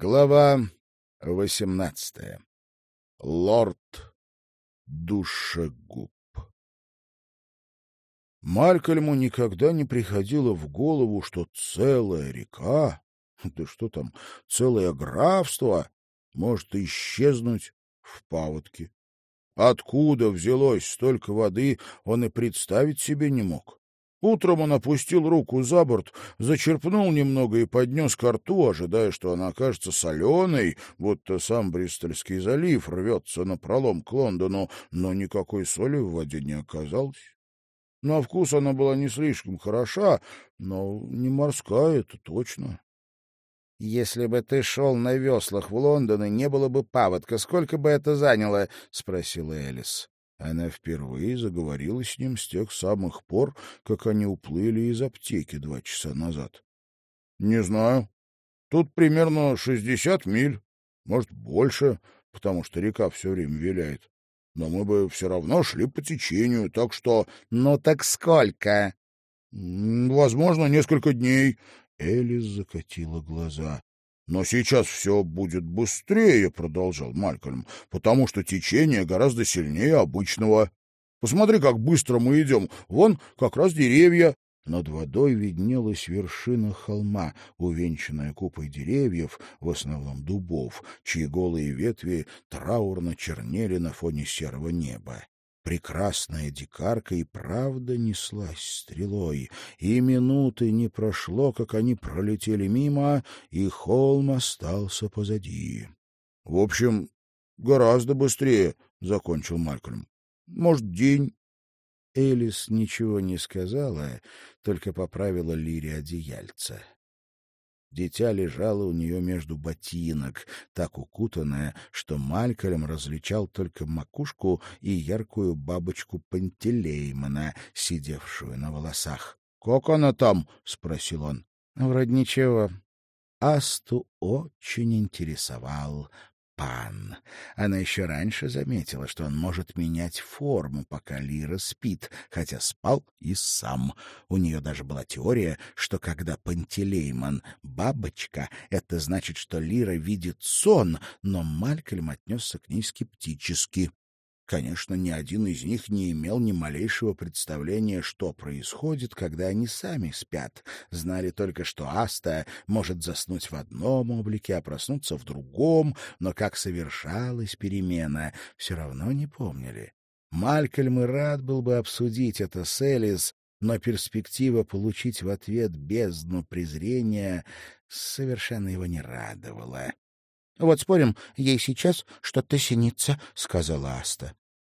Глава восемнадцатая. Лорд Душегуб. Малькольму никогда не приходило в голову, что целая река, да что там, целое графство может исчезнуть в паводке. Откуда взялось столько воды, он и представить себе не мог. Утром он опустил руку за борт, зачерпнул немного и поднес ко рту, ожидая, что она окажется соленой, будто сам Бристольский залив рвется на пролом к Лондону, но никакой соли в воде не оказалось. На вкус она была не слишком хороша, но не морская, это точно. — Если бы ты шел на веслах в Лондон и не было бы паводка, сколько бы это заняло? — спросила Элис. Она впервые заговорила с ним с тех самых пор, как они уплыли из аптеки два часа назад. — Не знаю. Тут примерно шестьдесят миль, может, больше, потому что река все время виляет. Но мы бы все равно шли по течению, так что... — Ну так сколько? — Возможно, несколько дней. Элис закатила глаза. Но сейчас все будет быстрее, — продолжал Малькольм, — потому что течение гораздо сильнее обычного. Посмотри, как быстро мы идем. Вон как раз деревья. Над водой виднелась вершина холма, увенчанная купой деревьев, в основном дубов, чьи голые ветви траурно чернели на фоне серого неба. Прекрасная дикарка и правда неслась стрелой, и минуты не прошло, как они пролетели мимо, и холм остался позади. — В общем, гораздо быстрее, — закончил Малькольм. — Может, день? Элис ничего не сказала, только поправила Лире одеяльца. Дитя лежало у нее между ботинок, так укутанное, что Малькольм различал только макушку и яркую бабочку Пантелеймона, сидевшую на волосах. — Как она там? — спросил он. — Вроде ничего. Асту очень интересовал пан. Она еще раньше заметила, что он может менять форму, пока Лира спит, хотя спал и сам. У нее даже была теория, что когда Пантелеймон — бабочка, это значит, что Лира видит сон, но Малькольм отнесся к ней скептически. Конечно, ни один из них не имел ни малейшего представления, что происходит, когда они сами спят. Знали только, что Аста может заснуть в одном облике, а проснуться в другом, но как совершалась перемена, все равно не помнили. Малькольм и рад был бы обсудить это с Элис, но перспектива получить в ответ бездну презрения совершенно его не радовала. — Вот спорим, ей сейчас что-то синится, — сказала Аста.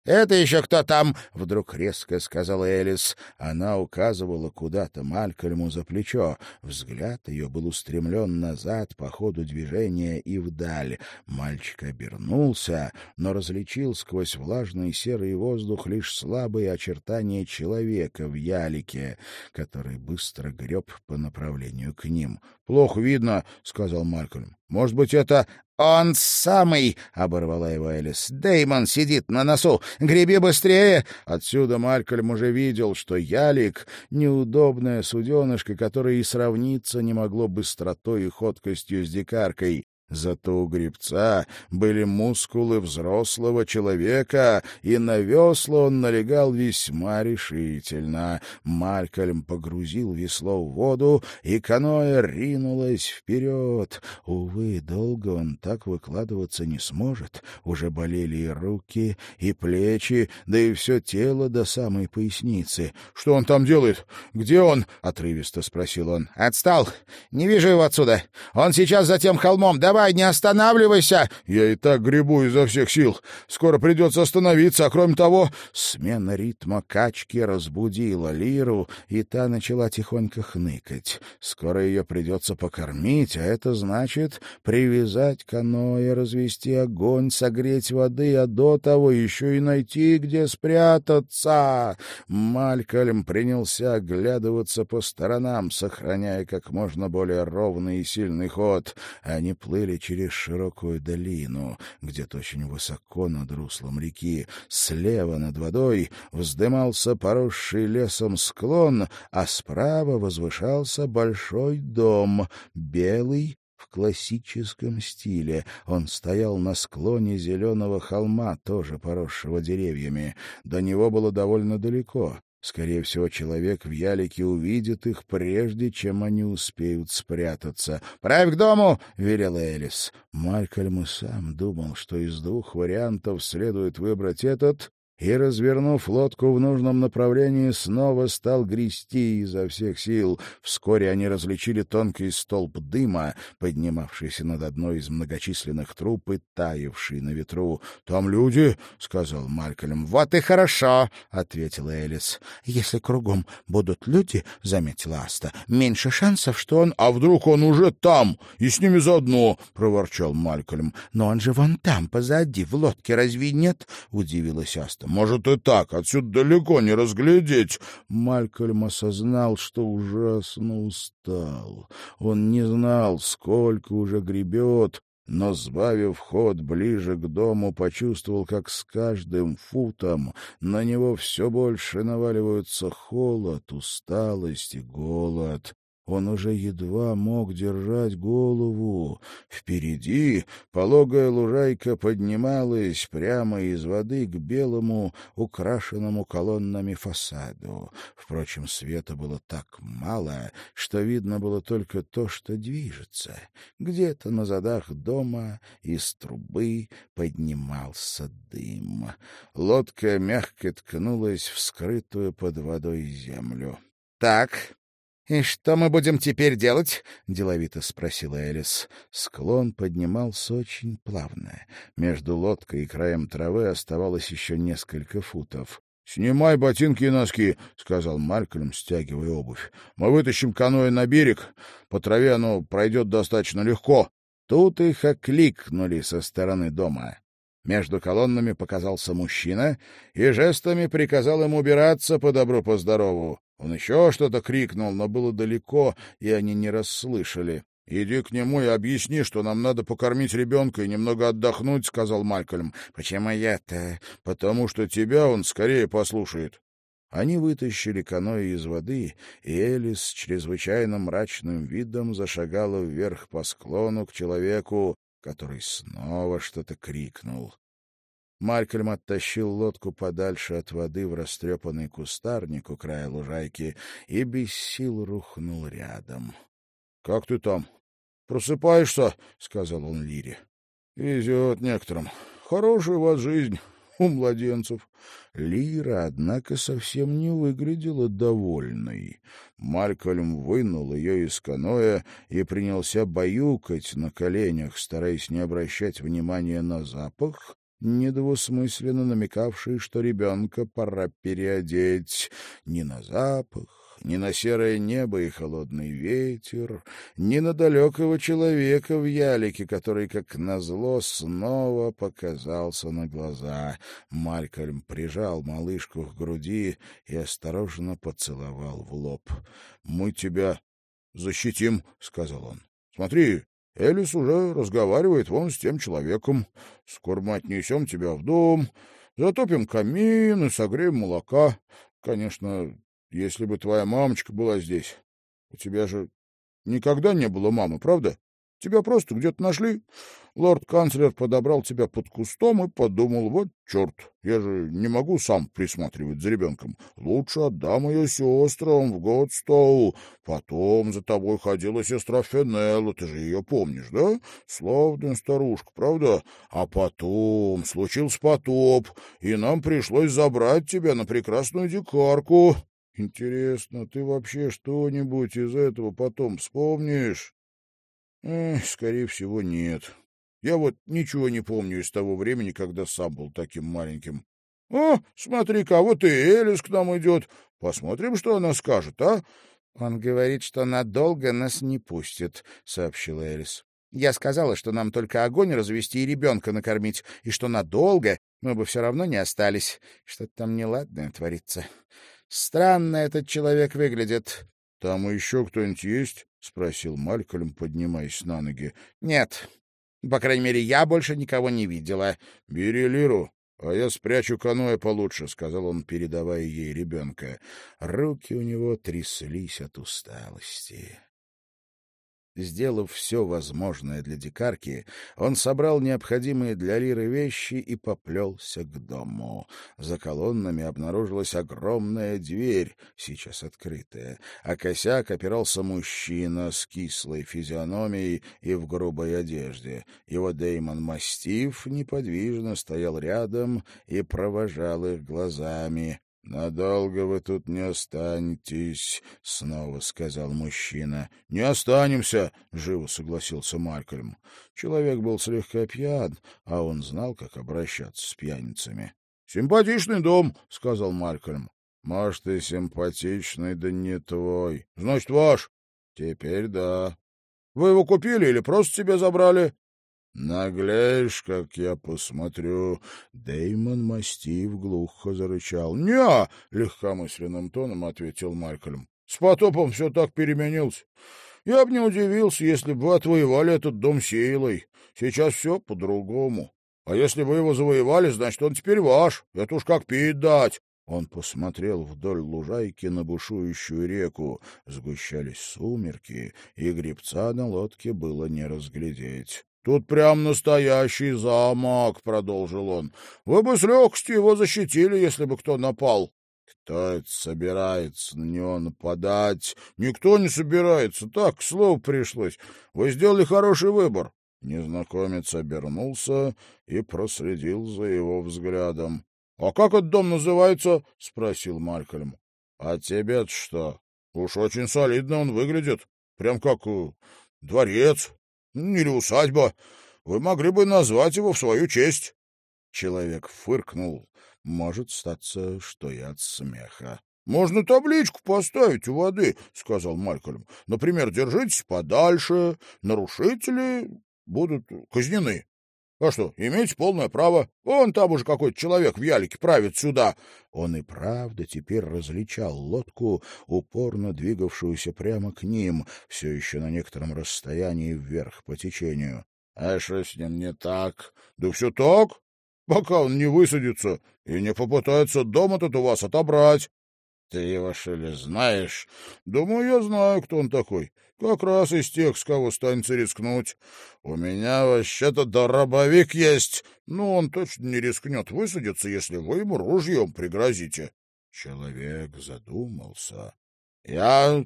«Это еще кто там?» — вдруг резко сказала Элис. Она указывала куда-то Малькольму за плечо. Взгляд ее был устремлен назад по ходу движения и вдаль. Мальчик обернулся, но различил сквозь влажный серый воздух лишь слабые очертания человека в ялике, который быстро греб по направлению к ним. «Плохо видно», — сказал Малькольм. «Может быть, это «Он самый!» — оборвала его Элис. Деймон сидит на носу! Греби быстрее!» Отсюда Малькольм уже видел, что ялик — неудобное суденышко, которое и сравниться не могло быстротой и ходкостью с дикаркой. Зато у гребца были мускулы взрослого человека, и на весла он налегал весьма решительно. Малькольм погрузил весло в воду, и каноэ ринулось вперед. Увы, долго он так выкладываться не сможет. Уже болели и руки, и плечи, да и все тело до самой поясницы. — Что он там делает? Где он? — отрывисто спросил он. — Отстал. Не вижу его отсюда. Он сейчас за тем холмом. Давай давай, не останавливайся!» «Я и так гребу изо всех сил. Скоро придется остановиться, а кроме того...» Смена ритма качки разбудила Лиру, и та начала тихонько хныкать. Скоро ее придется покормить, а это значит привязать каноэ, развести огонь, согреть воды, а до того еще и найти, где спрятаться. Малькольм принялся оглядываться по сторонам, сохраняя как можно более ровный и сильный ход. Они плыли плыли через широкую долину, где-то очень высоко над руслом реки. Слева над водой вздымался поросший лесом склон, а справа возвышался большой дом, белый в классическом стиле. Он стоял на склоне зеленого холма, тоже поросшего деревьями. До него было довольно далеко. Скорее всего, человек в ялике увидит их, прежде чем они успеют спрятаться. «Правь к дому!» — велел Элис. Малькольм и сам думал, что из двух вариантов следует выбрать этот, и, развернув лодку в нужном направлении, снова стал грести изо всех сил. Вскоре они различили тонкий столб дыма, поднимавшийся над одной из многочисленных труб и таявший на ветру. — Там люди, — сказал Малькольм. — Вот и хорошо, — ответила Элис. — Если кругом будут люди, — заметила Аста, — меньше шансов, что он... — А вдруг он уже там и с ними заодно, — проворчал Малькольм. — Но он же вон там, позади, в лодке, разве нет? — удивилась Аста. Может, и так. Отсюда далеко не разглядеть. Малькольм осознал, что ужасно устал. Он не знал, сколько уже гребет, но, сбавив ход ближе к дому, почувствовал, как с каждым футом на него все больше наваливаются холод, усталость и голод. Он уже едва мог держать голову. Впереди пологая лужайка поднималась прямо из воды к белому, украшенному колоннами фасаду. Впрочем, света было так мало, что видно было только то, что движется. Где-то на задах дома из трубы поднимался дым. Лодка мягко ткнулась в скрытую под водой землю. — Так, «И что мы будем теперь делать?» — деловито спросила Элис. Склон поднимался очень плавно. Между лодкой и краем травы оставалось еще несколько футов. «Снимай ботинки и носки», — сказал Малькольм, стягивая обувь. «Мы вытащим каноэ на берег. По траве оно пройдет достаточно легко». Тут их окликнули со стороны дома. Между колоннами показался мужчина и жестами приказал им убираться по добру-поздорову. Он еще что-то крикнул, но было далеко, и они не расслышали. — Иди к нему и объясни, что нам надо покормить ребенка и немного отдохнуть, — сказал Малькольм. — Почему я-то? — Потому что тебя он скорее послушает. Они вытащили каноэ из воды, и Элис с чрезвычайно мрачным видом зашагала вверх по склону к человеку, который снова что-то крикнул. Малькольм оттащил лодку подальше от воды в растрепанный кустарник у края лужайки и без сил рухнул рядом. — Как ты там? Просыпаешься? — сказал он Лире. — Везет некоторым. Хорошая у вас жизнь у младенцев. Лира, однако, совсем не выглядела довольной. Малькольм вынул ее из каноэ и принялся баюкать на коленях, стараясь не обращать внимания на запах, недвусмысленно намекавший, что ребенка пора переодеть ни на запах, ни на серое небо и холодный ветер, ни на далекого человека в ялике, который, как назло, снова показался на глаза. Малькольм прижал малышку к груди и осторожно поцеловал в лоб. — Мы тебя защитим, — сказал он. — Смотри, Элис уже разговаривает вон с тем человеком. Скоро мы отнесем тебя в дом, затопим камин и согреем молока. Конечно, если бы твоя мамочка была здесь. У тебя же никогда не было мамы, правда? Тебя просто где-то нашли. Лорд-канцлер подобрал тебя под кустом и подумал, вот черт, я же не могу сам присматривать за ребенком. Лучше отдам ее сестрам в Годстоу. Потом за тобой ходила сестра Фенелла, ты же ее помнишь, да? Славная старушка, правда? А потом случился потоп, и нам пришлось забрать тебя на прекрасную дикарку. Интересно, ты вообще что-нибудь из этого потом вспомнишь? Эх, скорее всего, нет. Я вот ничего не помню из того времени, когда сам был таким маленьким. — О, смотри-ка, вот и Элис к нам идет. Посмотрим, что она скажет, а? — Он говорит, что надолго нас не пустит, — сообщила Элис. — Я сказала, что нам только огонь развести и ребенка накормить, и что надолго мы бы все равно не остались. Что-то там неладное творится. Странно этот человек выглядит. — Там еще кто-нибудь есть? — спросил Малькольм, поднимаясь на ноги. — Нет. По крайней мере, я больше никого не видела. — Бери Лиру, а я спрячу каноэ получше, — сказал он, передавая ей ребенка. Руки у него тряслись от усталости. Сделав все возможное для дикарки, он собрал необходимые для Лиры вещи и поплелся к дому. За колоннами обнаружилась огромная дверь, сейчас открытая, а косяк опирался мужчина с кислой физиономией и в грубой одежде. Его Деймон Мастиф неподвижно стоял рядом и провожал их глазами. «Надолго вы тут не останетесь», — снова сказал мужчина. «Не останемся», — живо согласился Малькольм. Человек был слегка пьян, а он знал, как обращаться с пьяницами. «Симпатичный дом», — сказал Малькольм. «Может, и симпатичный, да не твой. Значит, ваш?» «Теперь да». «Вы его купили или просто себе забрали?» Наглеешь, как я посмотрю. Деймон Мастив глухо зарычал. Не, легкомысленным тоном ответил Малькольм. С потопом все так переменился. Я бы не удивился, если бы отвоевали этот дом силой. Сейчас все по-другому. А если вы его завоевали, значит, он теперь ваш. Это уж как пить дать. Он посмотрел вдоль лужайки на бушующую реку. Сгущались сумерки, и гребца на лодке было не разглядеть. Тут прям настоящий замок, — продолжил он. — Вы бы с легкостью его защитили, если бы кто напал. Кто это собирается на него нападать? Никто не собирается. Так, слово пришлось. Вы сделали хороший выбор. Незнакомец обернулся и проследил за его взглядом. — А как этот дом называется? — спросил Малькольм. — А тебе-то что? Уж очень солидно он выглядит. Прям как э, дворец. Или усадьба. Вы могли бы назвать его в свою честь. Человек фыркнул. Может статься, что и от смеха. — Можно табличку поставить у воды, — сказал Малькольм. — Например, держитесь подальше, нарушители будут казнены. А что, имеете полное право. Вон там уже какой-то человек в ялике правит сюда. Он и правда теперь различал лодку, упорно двигавшуюся прямо к ним, все еще на некотором расстоянии вверх по течению. А что с ним не так? Да все так, пока он не высадится и не попытается дом этот у вас отобрать. Ты его, что ли, знаешь? Думаю, я знаю, кто он такой. Как раз из тех, с кого станется рискнуть. У меня вообще-то дробовик есть. Ну, он точно не рискнет высадиться, если вы ему ружьем пригрозите. Человек задумался. Я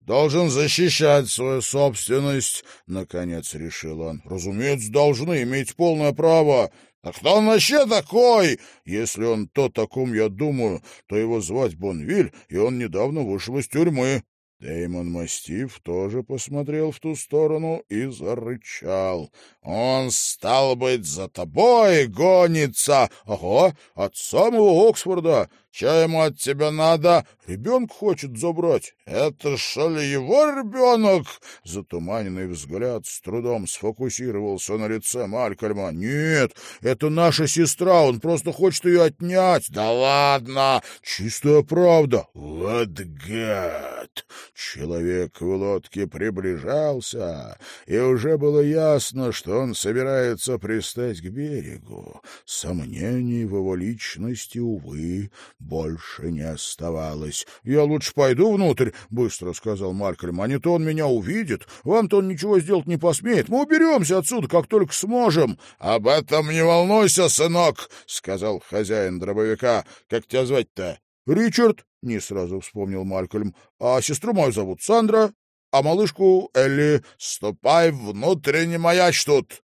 должен защищать свою собственность, — наконец решил он. Разумеется, должны иметь полное право. А кто он вообще такой? Если он то, о ком я думаю, то его звать Бонвиль, и он недавно вышел из тюрьмы. Деймон Мастиф тоже посмотрел в ту сторону и зарычал. «Он, стал быть, за тобой гонится! Ого, от самого Оксфорда! Че ему от тебя надо? Ребенка хочет забрать. Это что ли его ребенок? Затуманенный взгляд с трудом сфокусировался на лице Малькольма. Нет, это наша сестра, он просто хочет ее отнять. Да ладно, чистая правда. Вот гад! Человек в лодке приближался, и уже было ясно, что он собирается пристать к берегу. Сомнений в его личности, увы, больше не оставалось. — Я лучше пойду внутрь, — быстро сказал Малькольм, — а не то он меня увидит. Вам-то он ничего сделать не посмеет. Мы уберемся отсюда, как только сможем. — Об этом не волнуйся, сынок, — сказал хозяин дробовика. — Как тебя звать-то? — Ричард, — не сразу вспомнил Малькольм. — А сестру мою зовут Сандра, а малышку Элли. Ступай внутрь, не маяч тут.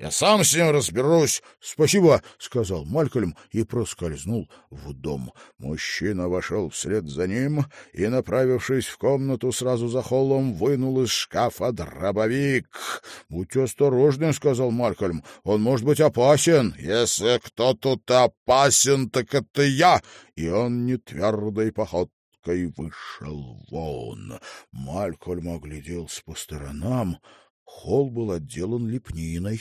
Я сам с ним разберусь. — Спасибо, — сказал Малькольм и проскользнул в дом. Мужчина вошел вслед за ним и, направившись в комнату сразу за холлом, вынул из шкафа дробовик. — Будьте осторожны, — сказал Малькольм. — Он может быть опасен. — Если кто тут опасен, так это я. И он нетвердой походкой вышел вон. Малькольм огляделся по сторонам. Холл был отделан лепниной.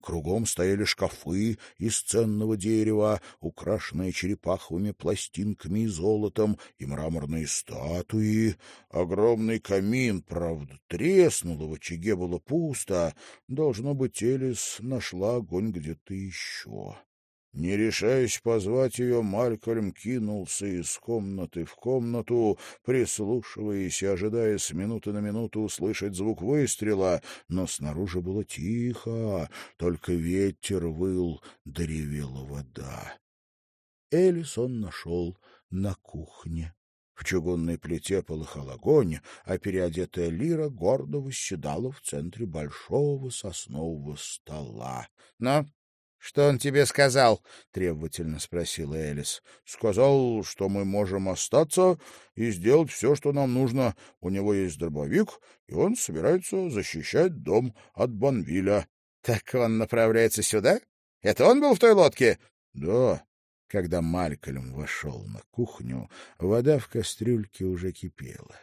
Кругом стояли шкафы из ценного дерева, украшенные черепаховыми пластинками и золотом, и мраморные статуи. Огромный камин, правда, треснул, в очаге было пусто. Должно быть, Элис нашла огонь где-то еще. Не решаясь позвать ее, Малькольм кинулся из комнаты в комнату, прислушиваясь и ожидая с минуты на минуту услышать звук выстрела, но снаружи было тихо, только ветер выл, доревела вода. Элисон нашел на кухне. В чугунной плите полыхал огонь, а переодетая лира гордо восседала в центре большого соснового стола. — Ну, что он тебе сказал? — требовательно спросила Элис. — Сказал, что мы можем остаться и сделать все, что нам нужно. У него есть дробовик, и он собирается защищать дом от Бонвиля. — Так он направляется сюда? Это он был в той лодке? — Да. Когда Малькольм вошел на кухню, вода в кастрюльке уже кипела.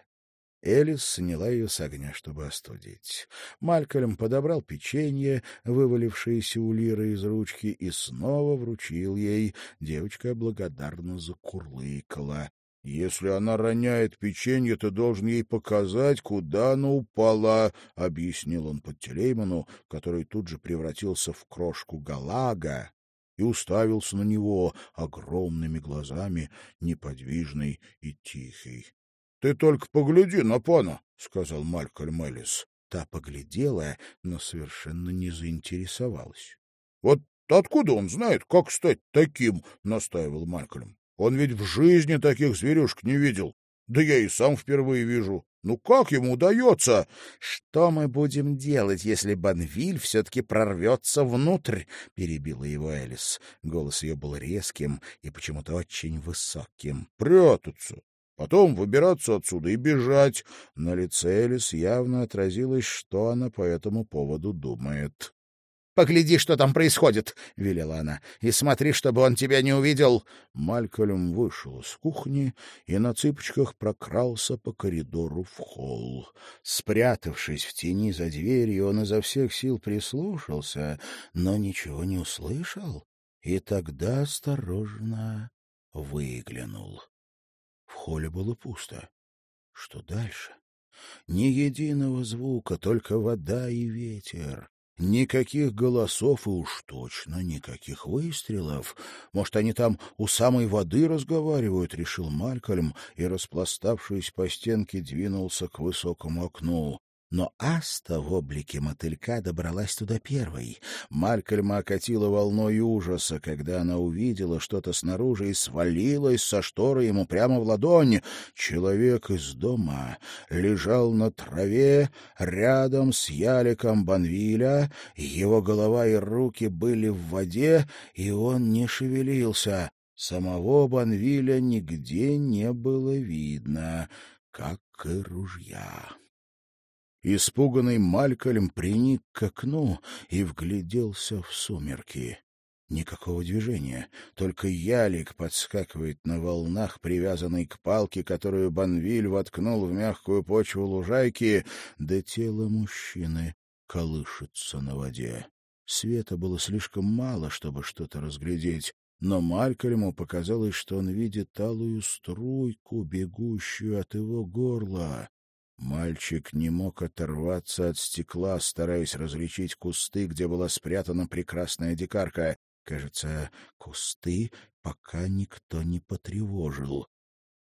Элис сняла ее с огня, чтобы остудить. Малькольм подобрал печенье, вывалившееся у Лиры из ручки, и снова вручил ей. Девочка благодарно закурлыкала. — Если она роняет печенье, ты должен ей показать, куда она упала, — объяснил он Подтелейману, который тут же превратился в крошку Галага и уставился на него огромными глазами, неподвижный и тихий. — Ты только погляди на пана, — сказал Малькольм Эллис. Та поглядела, но совершенно не заинтересовалась. — Вот откуда он знает, как стать таким? — настаивал Малькольм. — Он ведь в жизни таких зверюшек не видел. Да я и сам впервые вижу. Ну как ему удается? — Что мы будем делать, если Банвиль все-таки прорвется внутрь? — перебила его Элис. Голос ее был резким и почему-то очень высоким. — Прятаться. Потом выбираться отсюда и бежать. На лице Элис явно отразилось, что она по этому поводу думает. Погляди, что там происходит, — велела она, — и смотри, чтобы он тебя не увидел. Малькольм вышел из кухни и на цыпочках прокрался по коридору в холл. Спрятавшись в тени за дверью, он изо всех сил прислушался, но ничего не услышал, и тогда осторожно выглянул. Холле было пусто. Что дальше? Ни единого звука, только вода и ветер. Никаких голосов и уж точно никаких выстрелов. Может, они там у самой воды разговаривают, — решил Малькольм и, распластавшись по стенке, двинулся к высокому окну. Но Аста в облике мотылька добралась туда первой. Малькольма окатила волной ужаса, когда она увидела что-то снаружи и свалилась со шторы ему прямо в ладонь. Человек из дома лежал на траве рядом с яликом Банвиля, его голова и руки были в воде, и он не шевелился. Самого Банвиля нигде не было видно, как и ружья. Испуганный Малькольм приник к окну и вгляделся в сумерки. Никакого движения, только ялик подскакивает на волнах, привязанный к палке, которую Банвиль воткнул в мягкую почву лужайки, да тело мужчины колышется на воде. Света было слишком мало, чтобы что-то разглядеть, но Малькольму показалось, что он видит алую струйку, бегущую от его горла. Мальчик не мог оторваться от стекла, стараясь различить кусты, где была спрятана прекрасная дикарка. Кажется, кусты пока никто не потревожил.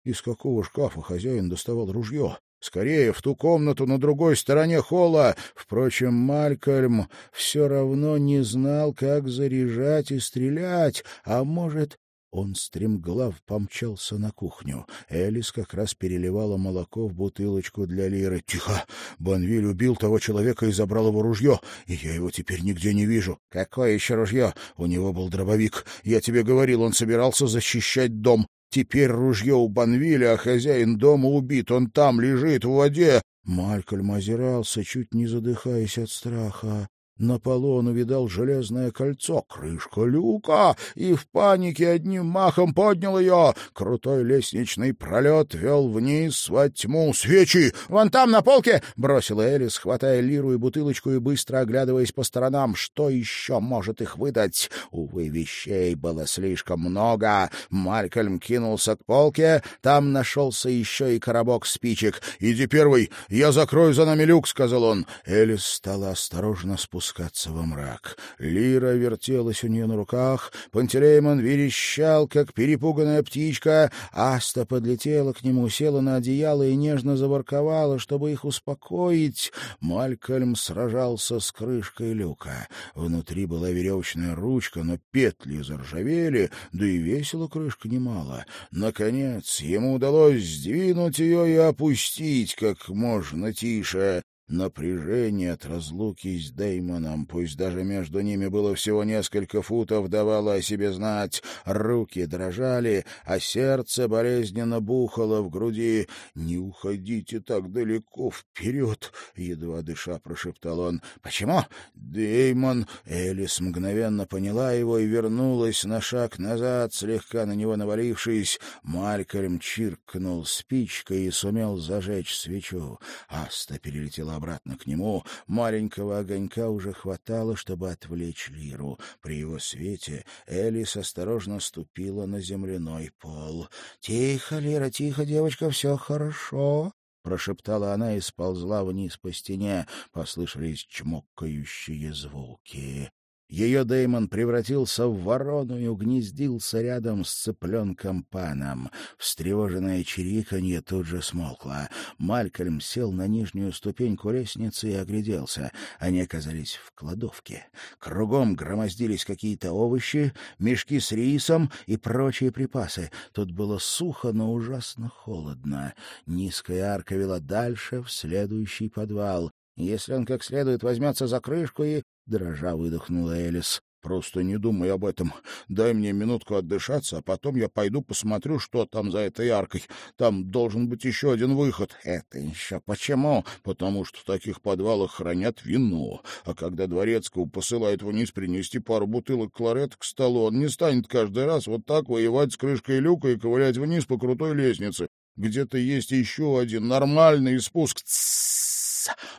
Из какого шкафа хозяин доставал ружье? Скорее, в ту комнату на другой стороне холла. Впрочем, Малькольм все равно не знал, как заряжать и стрелять, а может, он стремглав помчался на кухню. Элис как раз переливала молоко в бутылочку для Лиры. «Тихо! Бонвиль убил того человека и забрал его ружье, и я его теперь нигде не вижу». «Какое еще ружье?» «У него был дробовик. Я тебе говорил, он собирался защищать дом. Теперь ружье у Бонвиля, а хозяин дома убит. Он там лежит в воде». Малькольм озирался, чуть не задыхаясь от страха. На полу он увидал железное кольцо, крышка люка, и в панике одним махом поднял ее. Крутой лестничный пролет вел вниз во тьму. «Свечи! Вон там, на полке!» — бросила Элис, хватая лиру и бутылочку и быстро оглядываясь по сторонам. Что еще может их выдать? Увы, вещей было слишком много. Малькольм кинулся к полке. Там нашелся еще и коробок спичек. «Иди первый, я закрою за нами люк», — сказал он. Элис стала осторожно спускаться опускаться во мрак. Лира вертелась у нее на руках, Пантелеймон верещал, как перепуганная птичка, Аста подлетела к нему, села на одеяло и нежно заворковала, чтобы их успокоить. Малькольм сражался с крышкой люка. Внутри была веревочная ручка, но петли заржавели, да и весила крышка немало. Наконец ему удалось сдвинуть ее и опустить как можно тише. Напряжение от разлуки с Деймоном, пусть даже между ними было всего несколько футов, давало о себе знать. Руки дрожали, а сердце болезненно бухало в груди. «Не уходите так далеко вперед!» — едва дыша прошептал он. «Почему?» «Деймон!» Элис мгновенно поняла его и вернулась на шаг назад, слегка на него навалившись. Малькольм чиркнул спичкой и сумел зажечь свечу. Аста перелетела обратно к нему. Маленького огонька уже хватало, чтобы отвлечь Лиру. При его свете Элис осторожно ступила на земляной пол. — Тихо, Лира, тихо, девочка, все хорошо. — прошептала она и сползла вниз по стене. Послышались чмокающие звуки. Ее Дэймон превратился в ворону и угнездился рядом с цыпленком Паном. Встревоженное чириканье тут же смолкло. Малькольм сел на нижнюю ступеньку лестницы и огляделся. Они оказались в кладовке. Кругом громоздились какие-то овощи, мешки с рисом и прочие припасы. Тут было сухо, но ужасно холодно. Низкая арка вела дальше, в следующий подвал. Если он как следует возьмется за крышку и дрожа выдохнула Элис. Просто не думай об этом. Дай мне минутку отдышаться, а потом я пойду посмотрю, что там за этой аркой. Там должен быть еще один выход. Это еще почему? Потому что в таких подвалах хранят вино. А когда дворецкого посылают вниз принести пару бутылок кларета к столу, он не станет каждый раз вот так воевать с крышкой люка и ковылять вниз по крутой лестнице. Где-то есть еще один нормальный спуск. Тссс!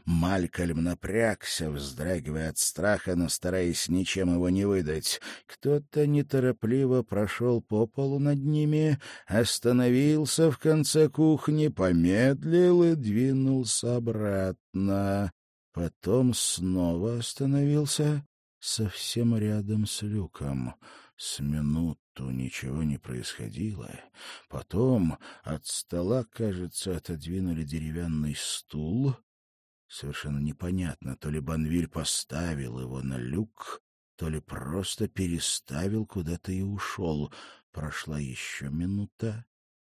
Малькольм напрягся, вздрагивая от страха, но стараясь ничем его не выдать. Кто-то неторопливо прошел по полу над ними, остановился в конце кухни, помедлил и двинулся обратно. Потом снова остановился совсем рядом с люком. С минуту ничего не происходило. Потом от стола, кажется, отодвинули деревянный стул, Совершенно непонятно, то ли Банвиль поставил его на люк, то ли просто переставил куда-то и ушел. Прошла еще минута,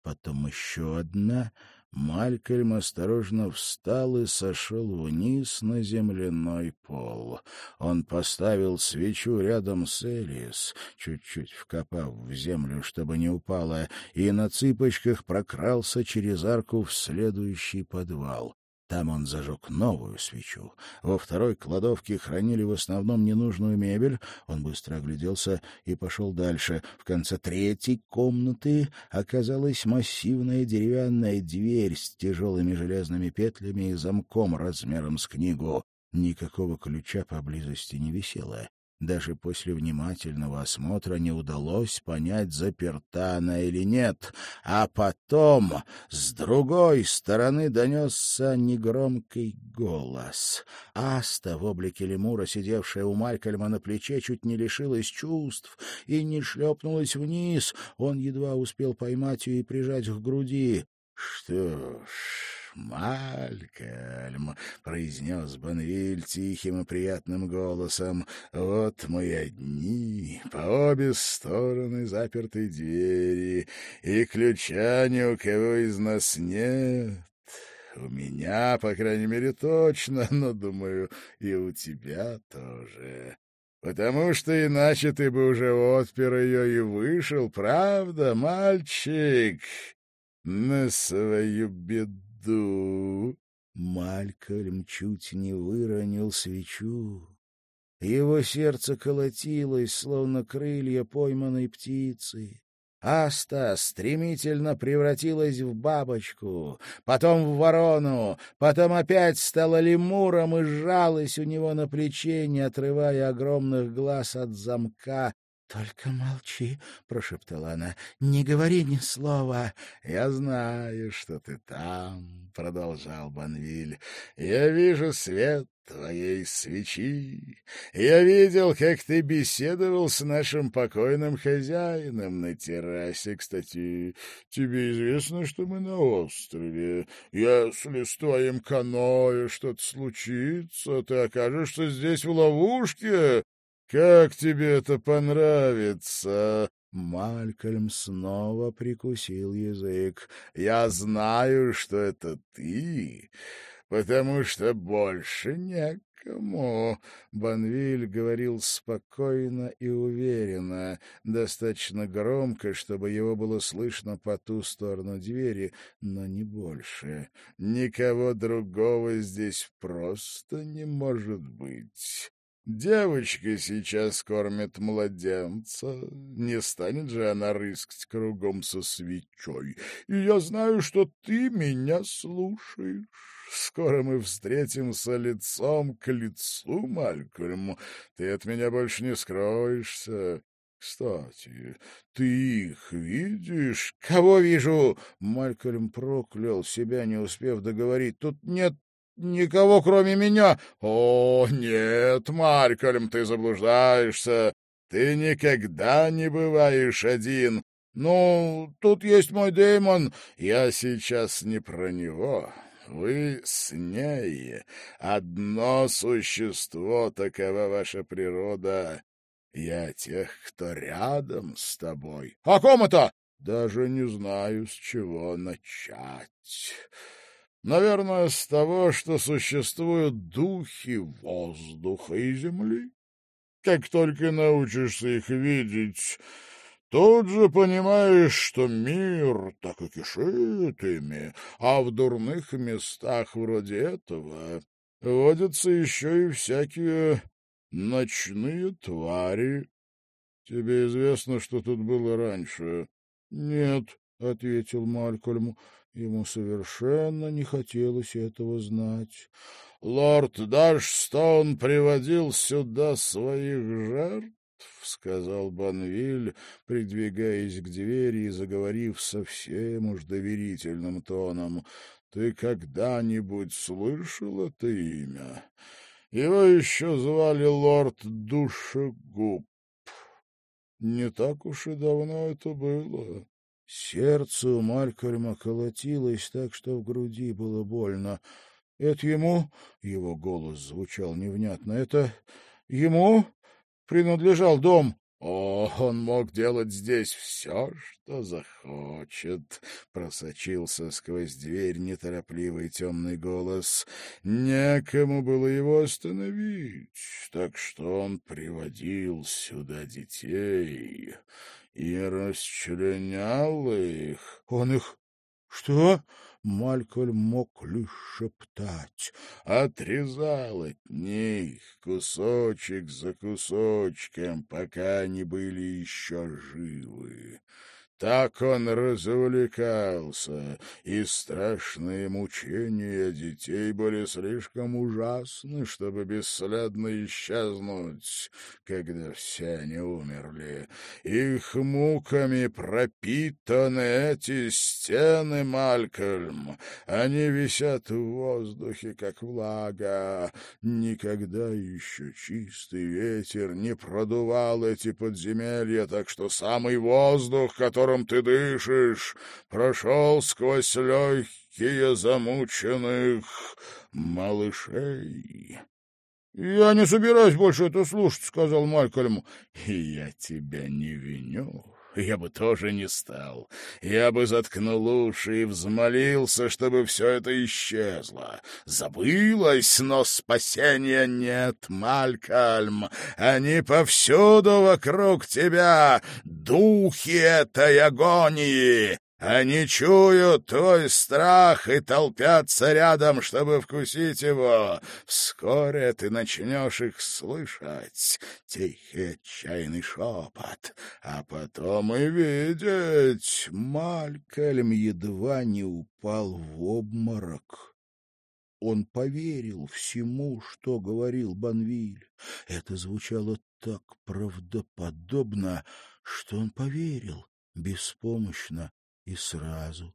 потом еще одна. Малькольм осторожно встал и сошел вниз на земляной пол. Он поставил свечу рядом с Элис, чуть-чуть вкопав в землю, чтобы не упала, и на цыпочках прокрался через арку в следующий подвал. Там он зажег новую свечу. Во второй кладовке хранили в основном ненужную мебель. Он быстро огляделся и пошел дальше. В конце третьей комнаты оказалась массивная деревянная дверь с тяжелыми железными петлями и замком размером с книгу. Никакого ключа поблизости не висело. Даже после внимательного осмотра не удалось понять, заперта она или нет. А потом с другой стороны донесся негромкий голос. Аста в облике лемура, сидевшая у Малькольма на плече, чуть не лишилась чувств и не шлепнулась вниз. Он едва успел поймать ее и прижать к груди. — Что ж... Малькольм, — произнес Бонвиль тихим и приятным голосом, — вот мы одни, по обе стороны запертой двери, и ключа ни у кого из нас нет. У меня, по крайней мере, точно, но, думаю, и у тебя тоже. Потому что иначе ты бы уже отпер ее и вышел, правда, мальчик? На свою беду виду. Малькольм чуть не выронил свечу. Его сердце колотилось, словно крылья пойманной птицы. Аста стремительно превратилась в бабочку, потом в ворону, потом опять стала лемуром и сжалась у него на плече, не отрывая огромных глаз от замка Только молчи, — прошептала она, — не говори ни слова. — Я знаю, что ты там, — продолжал Банвиль. — Я вижу свет твоей свечи. Я видел, как ты беседовал с нашим покойным хозяином на террасе. Кстати, тебе известно, что мы на острове. Если с твоим каноэ что-то случится, ты окажешься здесь в ловушке, как тебе это понравится?» Малькольм снова прикусил язык. «Я знаю, что это ты, потому что больше некому». Банвиль говорил спокойно и уверенно, достаточно громко, чтобы его было слышно по ту сторону двери, но не больше. «Никого другого здесь просто не может быть». Девочка сейчас кормит младенца. Не станет же она рыскать кругом со свечой. И я знаю, что ты меня слушаешь. Скоро мы встретимся лицом к лицу, Малькольм. Ты от меня больше не скроешься. Кстати, ты их видишь? Кого вижу? Малькольм проклял себя, не успев договорить. Тут нет Никого, кроме меня. О, нет, Маркольм, ты заблуждаешься. Ты никогда не бываешь один. Ну, тут есть мой Дэймон. Я сейчас не про него. Вы с ней. Одно существо, такова ваша природа. Я тех, кто рядом с тобой. О ком это? Даже не знаю, с чего начать. Наверное, с того, что существуют духи воздуха и земли. Как только научишься их видеть, тут же понимаешь, что мир так и кишит ими, а в дурных местах вроде этого водятся еще и всякие ночные твари. Тебе известно, что тут было раньше? — Нет, — ответил Малькольм. Ему совершенно не хотелось этого знать. «Лорд Дашстон приводил сюда своих жертв?» — сказал Банвиль, придвигаясь к двери и заговорив совсем уж доверительным тоном. «Ты когда-нибудь слышал это имя? Его еще звали лорд Душегуб. Не так уж и давно это было. Сердце у Малькольма колотилось так, что в груди было больно. «Это ему?» — его голос звучал невнятно. «Это ему принадлежал дом?» «О, он мог делать здесь все, что захочет», — просочился сквозь дверь неторопливый темный голос. «Некому было его остановить, так что он приводил сюда детей и расчленял их. Он их... Что? Малькольм мог лишь шептать. Отрезал от них кусочек за кусочком, пока они были еще живы. Так он развлекался, и страшные мучения детей были слишком ужасны, чтобы бесследно исчезнуть, когда все они умерли. Их муками пропитаны эти стены, Малькольм. Они висят в воздухе, как влага. Никогда еще чистый ветер не продувал эти подземелья, так что самый воздух, который которым ты дышишь, прошел сквозь легкие замученных малышей. — Я не собираюсь больше это слушать, — сказал Малькольм. — И я тебя не виню я бы тоже не стал. Я бы заткнул уши и взмолился, чтобы все это исчезло. Забылось, но спасения нет, Малькальм. Они повсюду вокруг тебя, духи этой агонии. Они чуют твой страх и толпятся рядом, чтобы вкусить его. Вскоре ты начнешь их слышать, тихий отчаянный шепот, а потом и видеть. Малькольм едва не упал в обморок. Он поверил всему, что говорил Банвиль. Это звучало так правдоподобно, что он поверил беспомощно и сразу.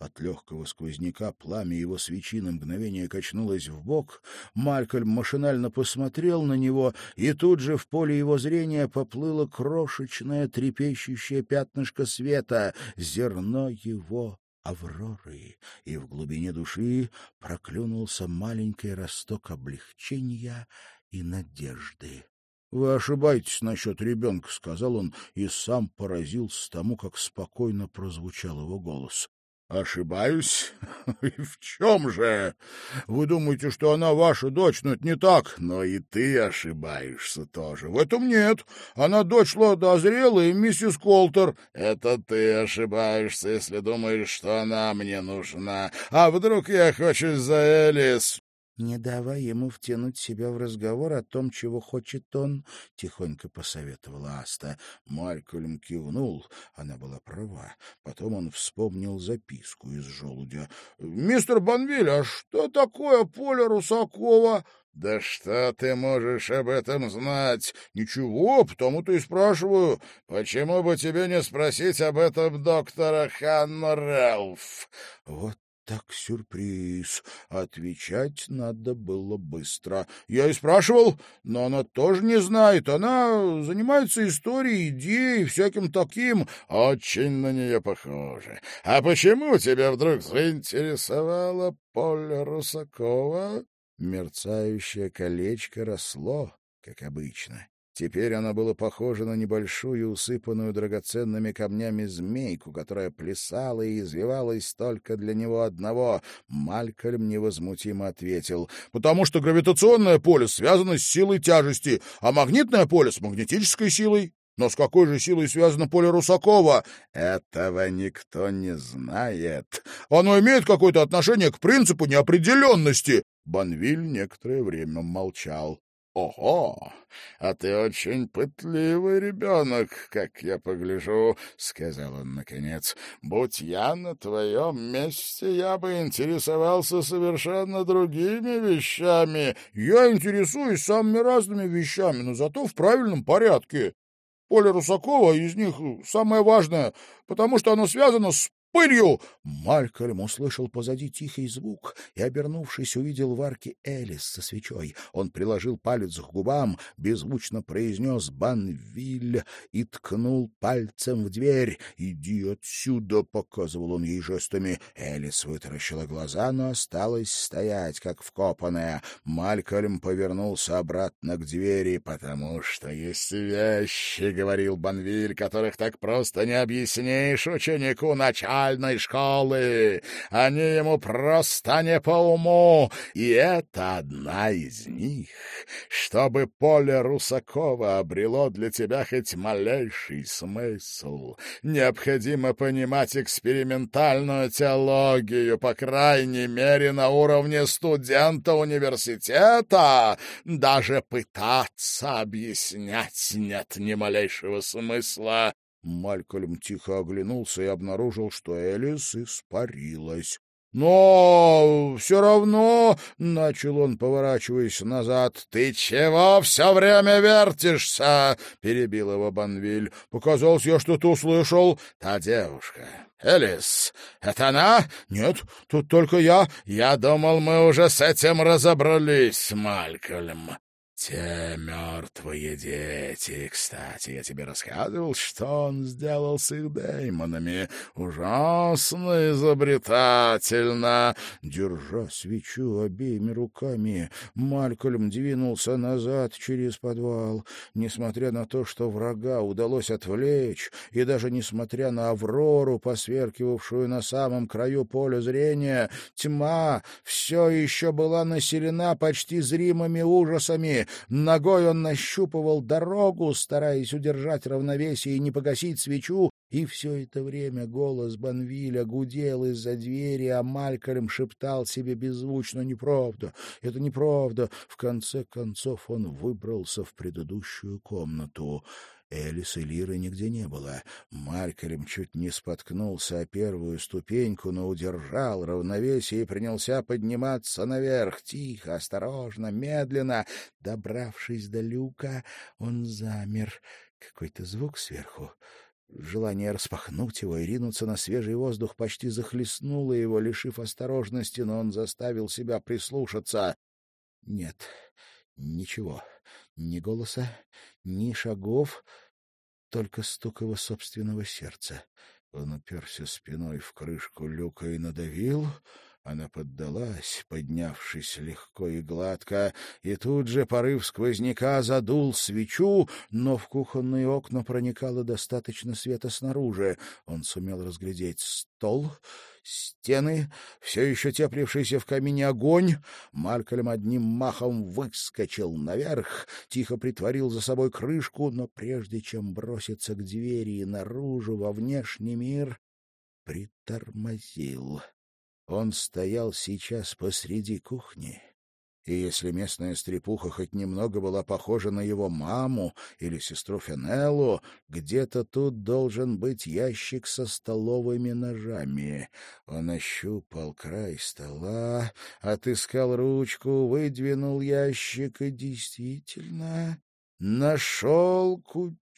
От легкого сквозняка пламя его свечи на мгновение качнулось в бок. Малькольм машинально посмотрел на него, и тут же в поле его зрения поплыло крошечное трепещущее пятнышко света, зерно его авроры, и в глубине души проклюнулся маленький росток облегчения и надежды. — Вы ошибаетесь насчет ребенка, — сказал он, и сам поразился тому, как спокойно прозвучал его голос. Ошибаюсь? И в чем же? Вы думаете, что она ваша дочь, но это не так. Но и ты ошибаешься тоже. В этом нет. Она дочь лорда Озрела и миссис Колтер. Это ты ошибаешься, если думаешь, что она мне нужна. А вдруг я хочу за Элис? «Не давай ему втянуть себя в разговор о том, чего хочет он», — тихонько посоветовала Аста. Малькольм кивнул. Она была права. Потом он вспомнил записку из желудя. «Мистер Банвиль, а что такое поле Русакова?» «Да что ты можешь об этом знать?» «Ничего, потому-то и спрашиваю. Почему бы тебе не спросить об этом доктора Ханна Рэлф?» «Вот так сюрприз. Отвечать надо было быстро. Я и спрашивал, но она тоже не знает. Она занимается историей идей, всяким таким. Очень на нее похоже. А почему тебя вдруг заинтересовало поле Русакова? Мерцающее колечко росло, как обычно. Теперь оно было похоже на небольшую, усыпанную драгоценными камнями змейку, которая плясала и извивалась только для него одного. Малькольм невозмутимо ответил. — Потому что гравитационное поле связано с силой тяжести, а магнитное поле — с магнетической силой. Но с какой же силой связано поле Русакова? Этого никто не знает. Оно имеет какое-то отношение к принципу неопределенности. Банвиль некоторое время молчал. «Ого! А ты очень пытливый ребенок, как я погляжу», — сказал он наконец. «Будь я на твоем месте, я бы интересовался совершенно другими вещами. Я интересуюсь самыми разными вещами, но зато в правильном порядке. Поле Русакова из них самое важное, потому что оно связано с пылью!» Малькольм услышал позади тихий звук и, обернувшись, увидел в арке Элис со свечой. Он приложил палец к губам, беззвучно произнес «Банвиль» и ткнул пальцем в дверь. «Иди отсюда!» — показывал он ей жестами. Элис вытаращила глаза, но осталась стоять, как вкопанная. Малькольм повернулся обратно к двери, потому что есть вещи, — говорил Банвиль, — которых так просто не объяснишь ученику начала музыкальной школы. Они ему просто не по уму, и это одна из них. Чтобы поле Русакова обрело для тебя хоть малейший смысл, необходимо понимать экспериментальную теологию, по крайней мере, на уровне студента университета. Даже пытаться объяснять нет ни малейшего смысла. Малькольм тихо оглянулся и обнаружил, что Элис испарилась. «Но все равно...» — начал он, поворачиваясь назад. «Ты чего все время вертишься?» — перебил его Банвиль. «Показалось, я что-то услышал. Та девушка. Элис, это она? Нет, тут только я. Я думал, мы уже с этим разобрались, Малькольм. Те мертвые дети. Кстати, я тебе рассказывал, что он сделал с их деймонами. Ужасно изобретательно. Держа свечу обеими руками, Малькольм двинулся назад через подвал. Несмотря на то, что врага удалось отвлечь, и даже несмотря на Аврору, посверкивавшую на самом краю поля зрения, тьма все еще была населена почти зримыми ужасами, Ногой он нащупывал дорогу, стараясь удержать равновесие и не погасить свечу, и все это время голос Банвиля гудел из-за двери, а Малькольм шептал себе беззвучно «Неправда! Это неправда!» В конце концов он выбрался в предыдущую комнату. Элис и Лиры нигде не было. Малькольм чуть не споткнулся о первую ступеньку, но удержал равновесие и принялся подниматься наверх. Тихо, осторожно, медленно. Добравшись до люка, он замер. Какой-то звук сверху. Желание распахнуть его и ринуться на свежий воздух почти захлестнуло его, лишив осторожности, но он заставил себя прислушаться. Нет, ничего. Ни голоса, ни шагов, только стук его собственного сердца. Он уперся спиной в крышку люка и надавил. Она поддалась, поднявшись легко и гладко, и тут же порыв сквозняка задул свечу, но в кухонные окна проникало достаточно света снаружи. Он сумел разглядеть стол, стены, все еще теплившийся в камине огонь. Малькольм одним махом выскочил наверх, тихо притворил за собой крышку, но прежде чем броситься к двери и наружу во внешний мир, притормозил. Он стоял сейчас посреди кухни, и если местная стрепуха хоть немного была похожа на его маму или сестру Фенеллу, где-то тут должен быть ящик со столовыми ножами. Он ощупал край стола, отыскал ручку, выдвинул ящик и действительно нашел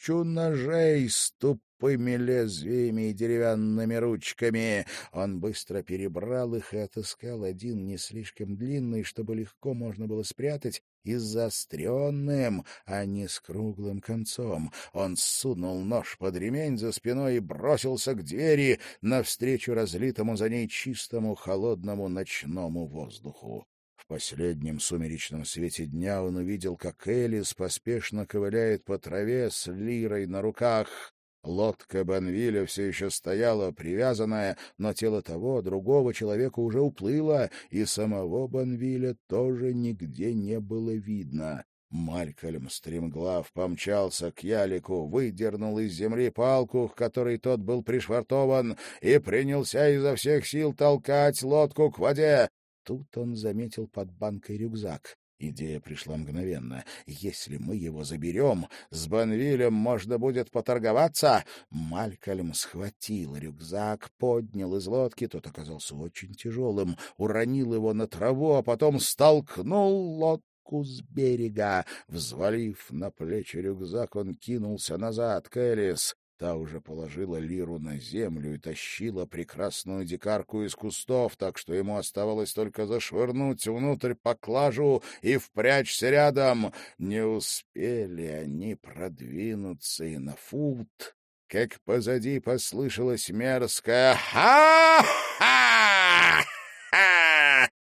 кучу ножей с тупыми лезвиями и деревянными ручками. Он быстро перебрал их и отыскал один не слишком длинный, чтобы легко можно было спрятать, и заостренным, а не с круглым концом. Он сунул нож под ремень за спиной и бросился к двери навстречу разлитому за ней чистому холодному ночному воздуху. Последнем сумеречном свете дня он увидел, как Элис поспешно ковыляет по траве с лирой на руках. Лодка Банвиля все еще стояла, привязанная, но тело того, другого человека уже уплыло, и самого Банвиля тоже нигде не было видно. Малькольм стремглав помчался к ялику, выдернул из земли палку, к которой тот был пришвартован, и принялся изо всех сил толкать лодку к воде. Тут он заметил под банкой рюкзак. Идея пришла мгновенно. Если мы его заберем, с Банвилем можно будет поторговаться. Малькольм схватил рюкзак, поднял из лодки, тот оказался очень тяжелым, уронил его на траву, а потом столкнул лодку с берега. Взвалив на плечи рюкзак, он кинулся назад к Элис. Та уже положила лиру на землю и тащила прекрасную дикарку из кустов, так что ему оставалось только зашвырнуть внутрь поклажу и впрячься рядом. Не успели они продвинуться и на фут, как позади послышалось мерзкое «Ха-ха!»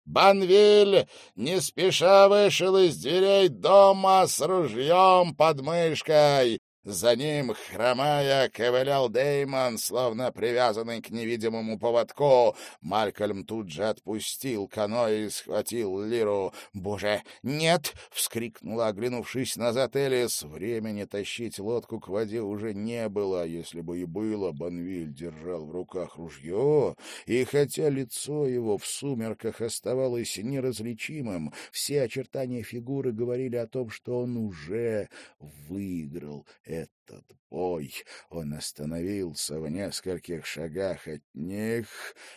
Банвиль не спеша вышел из дверей дома с ружьем под мышкой. За ним, хромая, ковылял Деймон, словно привязанный к невидимому поводку. Малькольм тут же отпустил каноэ и схватил Лиру. «Боже, нет!» — вскрикнула, оглянувшись назад Элис. Времени тащить лодку к воде уже не было. Если бы и было, Банвиль держал в руках ружье, и хотя лицо его в сумерках оставалось неразличимым, все очертания фигуры говорили о том, что он уже выиграл этот бой. Он остановился в нескольких шагах от них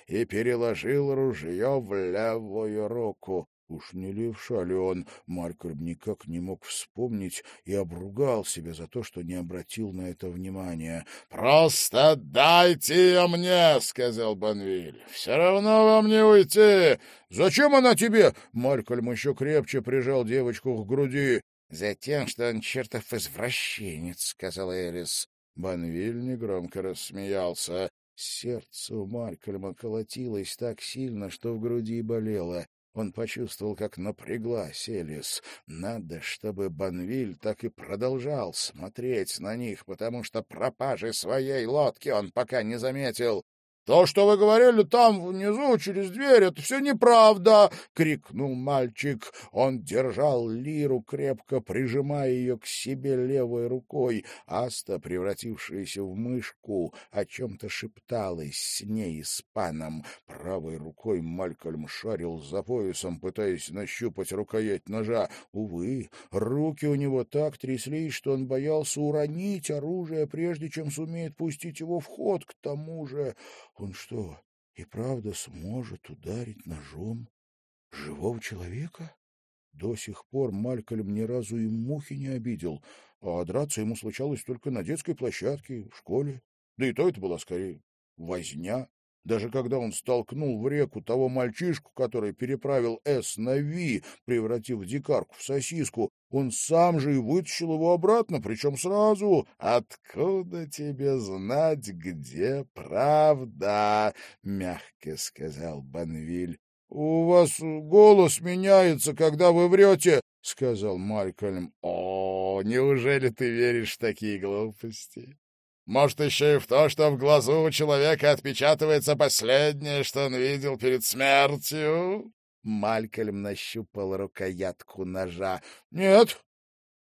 и переложил ружье в левую руку. Уж не левша ли он, Маркерб никак не мог вспомнить и обругал себя за то, что не обратил на это внимания. — Просто дайте ее мне, — сказал Банвиль. — Все равно вам не уйти. — Зачем она тебе? Маркольм еще крепче прижал девочку к груди. Затем, что он чертов извращенец, — сказал Элис. Банвиль негромко рассмеялся. Сердце у Малькольма колотилось так сильно, что в груди болело. Он почувствовал, как напряглась Элис. Надо, чтобы Банвиль так и продолжал смотреть на них, потому что пропажи своей лодки он пока не заметил. То, что вы говорили там внизу через дверь, это все неправда, крикнул мальчик. Он держал Лиру крепко, прижимая ее к себе левой рукой. Аста, превратившаяся в мышку, о чем-то шепталась с ней с паном. Правой рукой Малькольм шарил за поясом, пытаясь нащупать рукоять ножа. Увы, руки у него так тряслись, что он боялся уронить оружие, прежде чем сумеет пустить его в ход. К тому же он что, и правда сможет ударить ножом живого человека? До сих пор Малькольм ни разу и мухи не обидел, а драться ему случалось только на детской площадке, в школе. Да и то это была скорее возня. Даже когда он столкнул в реку того мальчишку, который переправил «С» на «Ви», превратив дикарку в сосиску, он сам же и вытащил его обратно, причем сразу. «Откуда тебе знать, где правда?» — мягко сказал Банвиль. «У вас голос меняется, когда вы врете», — сказал Малькольм. «О, неужели ты веришь в такие глупости? Может, еще и в то, что в глазу у человека отпечатывается последнее, что он видел перед смертью?» Малькольм нащупал рукоятку ножа. — Нет,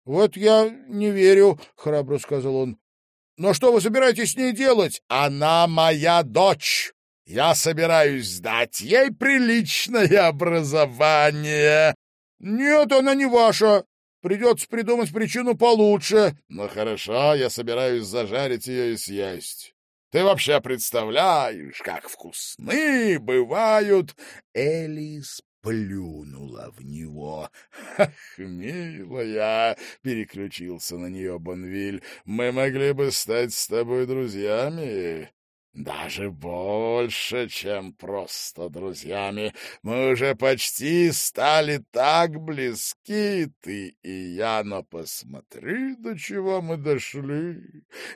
вот я не верю, — храбро сказал он. — Но что вы собираетесь с ней делать? — Она моя дочь. Я собираюсь сдать ей приличное образование. — Нет, она не ваша. Придется придумать причину получше. — Ну хорошо, я собираюсь зажарить ее и съесть. Ты вообще представляешь, как вкусны бывают Элис плюнула в него. «Ах, милая!» — переключился на нее Бонвиль. «Мы могли бы стать с тобой друзьями. Даже больше, чем просто друзьями. Мы уже почти стали так близки, ты и я, но посмотри, до чего мы дошли.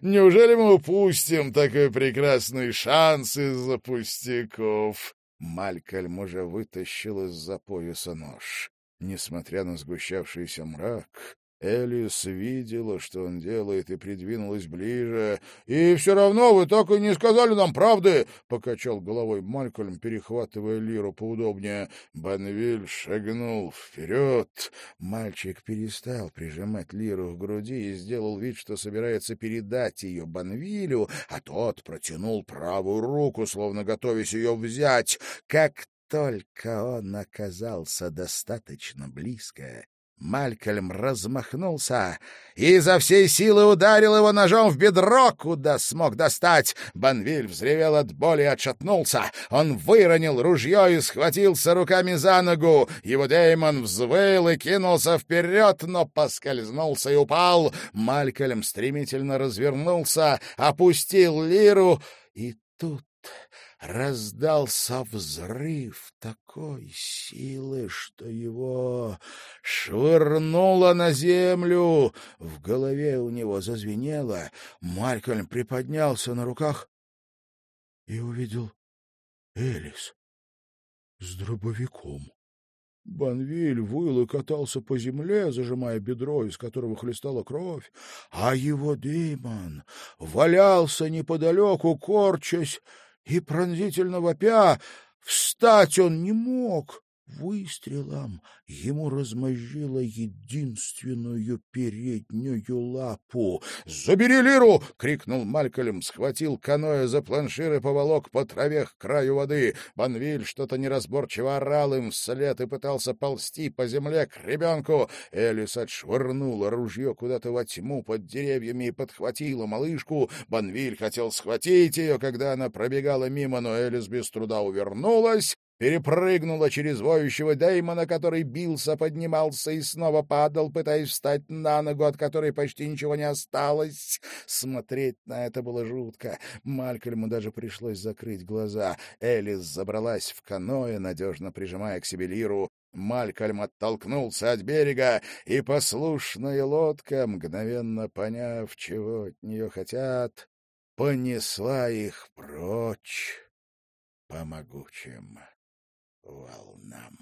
Неужели мы упустим такой прекрасный шанс из-за пустяков? Малькольм уже вытащил из-за пояса нож. Несмотря на сгущавшийся мрак, Элис видела, что он делает, и придвинулась ближе. — И все равно вы так и не сказали нам правды! — покачал головой Малькольм, перехватывая лиру поудобнее. Банвиль шагнул вперед. Мальчик перестал прижимать лиру к груди и сделал вид, что собирается передать ее Банвилю, а тот протянул правую руку, словно готовясь ее взять. Как только он оказался достаточно близко, Малькольм размахнулся и изо всей силы ударил его ножом в бедро, куда смог достать. Банвиль взревел от боли и отшатнулся. Он выронил ружье и схватился руками за ногу. Его демон взвыл и кинулся вперед, но поскользнулся и упал. Малькольм стремительно развернулся, опустил лиру, и тут раздался взрыв такой силы, что его швырнуло на землю. В голове у него зазвенело. Малькольм приподнялся на руках и увидел Элис с дробовиком. Банвиль выл и катался по земле, зажимая бедро, из которого хлестала кровь, а его демон валялся неподалеку, корчась и пронзительно вопя. Встать он не мог. Выстрелом ему размозжило единственную переднюю лапу. «Забери лиру!» — крикнул Малькольм, схватил каноэ за планшир и поволок по траве к краю воды. Банвиль что-то неразборчиво орал им вслед и пытался ползти по земле к ребенку. Элис отшвырнула ружье куда-то во тьму под деревьями и подхватила малышку. Банвиль хотел схватить ее, когда она пробегала мимо, но Элис без труда увернулась перепрыгнула через воющего Дэймона, который бился, поднимался и снова падал, пытаясь встать на ногу, от которой почти ничего не осталось. Смотреть на это было жутко. Малькольму даже пришлось закрыть глаза. Элис забралась в каноэ, надежно прижимая к себе лиру. Малькольм оттолкнулся от берега, и послушная лодка, мгновенно поняв, чего от нее хотят, понесла их прочь по могучим волнам.